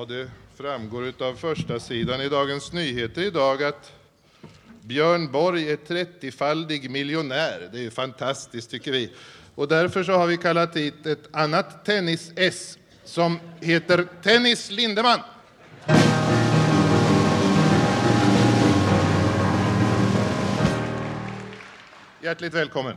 Och det framgår av första sidan i Dagens Nyheter idag att Björn Borg är 30-faldig miljonär. Det är fantastiskt tycker vi. Och därför så har vi kallat hit ett annat tennis-S som heter Tennis Lindeman. Hjärtligt välkommen.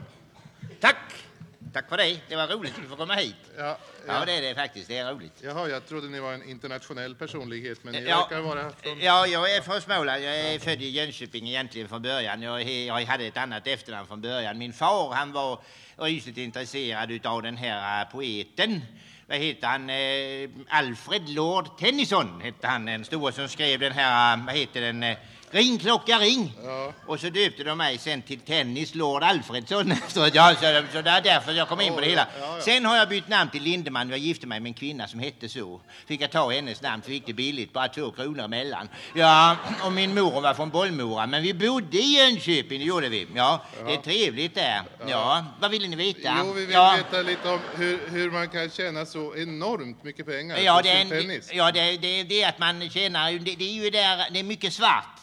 Tack! För det. Det var roligt att få komma hit. Ja, Ja, det är det faktiskt. Det är roligt. Jaha, jag trodde ni var en internationell personlighet, men ni Ja, verkar vara från... ja, jag är från Småland. Jag är född i Jönköping egentligen från början. Jag, jag hade ett annat efternamn från början. Min far han var rysligt intresserad av den här eh, poeten. Vad heter han? Eh, Alfred Lord Tennyson hette han, den store som skrev den här, vad heter den? Eh, Ring klocka ring! Ja. Och så döpte de mig sen till Tennis Lord Alfredsson. så, ja, så, så det är därför jag kom in på det hela. Ja, ja. Sen har jag bytt namn till Lindeman. Jag gifte mig med en kvinna som hette så. Fick jag ta hennes namn, fick det billigt, bara två kronor emellan. Ja, och min mor var från Bollmora, men vi bodde i Jönköping, det gjorde vi. Ja, det är trevligt där. Ja, vad ville ni veta? Jo, vi vill veta lite om hur, hur man kan tjäna så enormt mycket pengar Ja, det är, en, tennis. ja det, det, det är att man tjänar, det, det är ju där, det är mycket svart.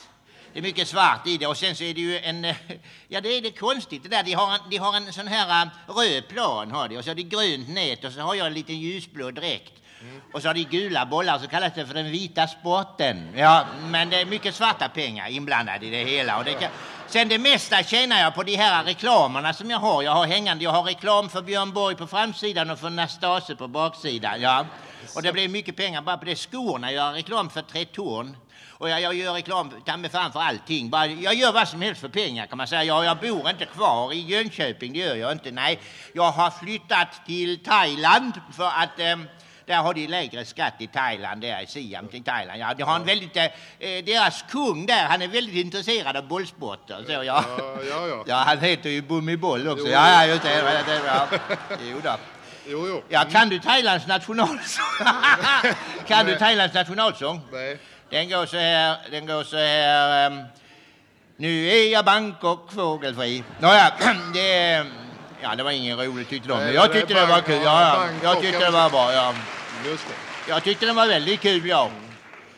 Det är mycket svart i det och sen så är det ju en, ja det är det konstigt det där, de har en, de har en sån här eh, röd plan har de och så har de grönt nät och så har jag en liten ljusblå dräkt. Och så har de gula bollar så kallas det för den vita sporten. Ja, men det är mycket svarta pengar inblandade i det hela. Och det kan, sen det mesta tjänar jag på de här reklamerna som jag har. Jag har hängande, jag har reklam för Björn Borg på framsidan och för Nastase på baksidan. Ja. Och det blir mycket pengar bara på det. Skorna, jag har reklam för Tretorn. Och jag, jag gör reklam ta fan för allting. Bara, jag gör vad som helst för pengar kan man säga. Jag, jag bor inte kvar i Jönköping, det gör jag inte. Nej, jag har flyttat till Thailand för att eh, där har de lägre skatt i Thailand, där i Siam till Thailand. Ja, de har en väldigt, eh, deras kung där, han är väldigt intresserad av bollsporter. Så, ja. Ja, ja, ja. ja, han heter ju Bumiboll också. Jo. Ja, ja, just det. det, det ja. Jo då. Jo, jo. Ja, kan du Thailands nationalsång? kan du Nej. Thailands nationalsång? Nej. Den går så här, den går så här. ehm, nu är jag Bangkok fågelfri. Nåja, det, ja, det var ingen roligt tyckte de. Men jag det tyckte det var kul. ja, Ja, ja, jag tyckte det jag- var bra. Ja. Det. Jag tyckte den var väldigt kul, ja.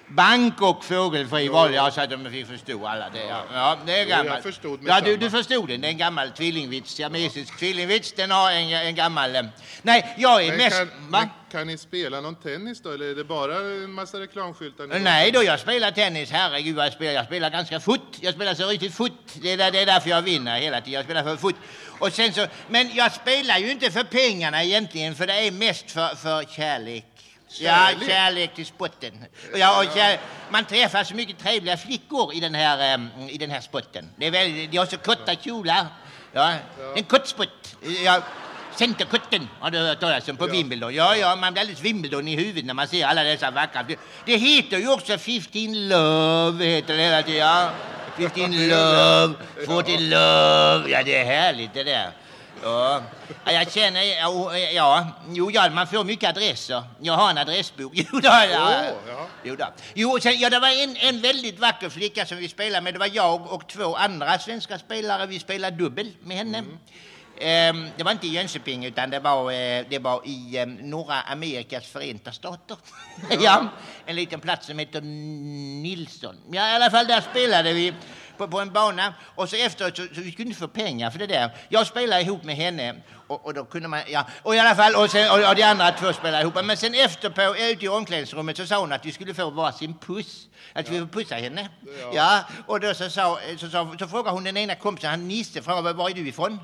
Bangkok fågelfri var det, ja, så att de fick förstå alla det. Ja, ja det är Jo, jag gammalt. förstod Ja, du, du förstod den. Det är en gammal tvillingvits, siamesisk tvillingvits. Den har en, en gammal... Nej, jag är Men mest... kan, kan ni spela någon tennis då, eller är det bara en massa reklamskyltar? Nej då, jag spelar tennis. Herregud jag spelar. Jag spelar ganska fort. Jag spelar så riktigt fort. Det är, där, det är därför jag vinner hela tiden. Jag spelar för fort. Och sen så, men jag spelar ju inte för pengarna egentligen, för det är mest för, för kärlek. Ja, Kärlek? kärlek till sporten. Och ja, och kär, man träffar så mycket trevliga flickor i den här, em, i den här sporten. Det är väldigt, de har så korta kjolar. Ja, en kortsport. Ja, Centerkutten har du hört talas om på Wimbledon. Ja, ja, man blir alldeles Wimbledon i huvudet när man ser alla dessa vackra... Det, heter ju också 15 Love, heter det hela tiden. Ja. 15 Love, 40 Love. Ja, det är härligt det där. Ja, Ja, jag känner... Ja, ja, jo, ja, man får mycket adresser. Jag har en adressbok. Jo, då, ja, ja. Jo, då. jo sen, ja, det var en, en väldigt vacker flicka som vi spelade med. Det var jag och två andra svenska spelare. Vi spelade dubbel med henne. Mm. Ehm, det var inte i Jönköping utan det var, eh, det var i eh, norra Amerikas förenta stater. ja, en liten plats som heter Nilsson. Ja, i alla fall där spelade vi på, på en bana och så efteråt så, så vi skulle inte få pengar för det där. Jag spelade ihop med henne och, och då kunde man, ja, och i alla fall, och, sen, och, och de andra två spelade ihop. Men sen efter på, ute i omklädningsrummet så sa hon att vi skulle få varsin puss. Att vi får pussa henne. Ja. och då så, sa, så, sa, så frågade hon den ena kompisen, han Nisse, frågade var är du ifrån?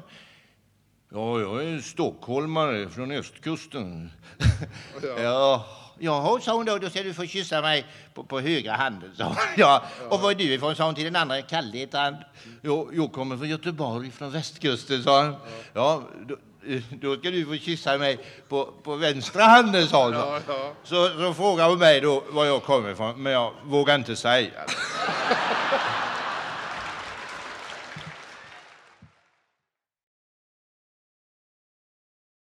Ja, jag är stockholmare från östkusten. Ja. Jaha, sa hon då, då ska du få kyssa mig på, på högra handen, sa hon. Ja. Och var är du ifrån, sa hon till den andra, Kalle heter han. Jag, jag kommer från Göteborg, från västkusten, sa han. Ja, då, eh, Då ska du få kyssa mig på, på vänstra handen, sa hon. Ja, ja. Så, så frågade hon mig då var jag kommer ifrån, men jag vågade inte säga.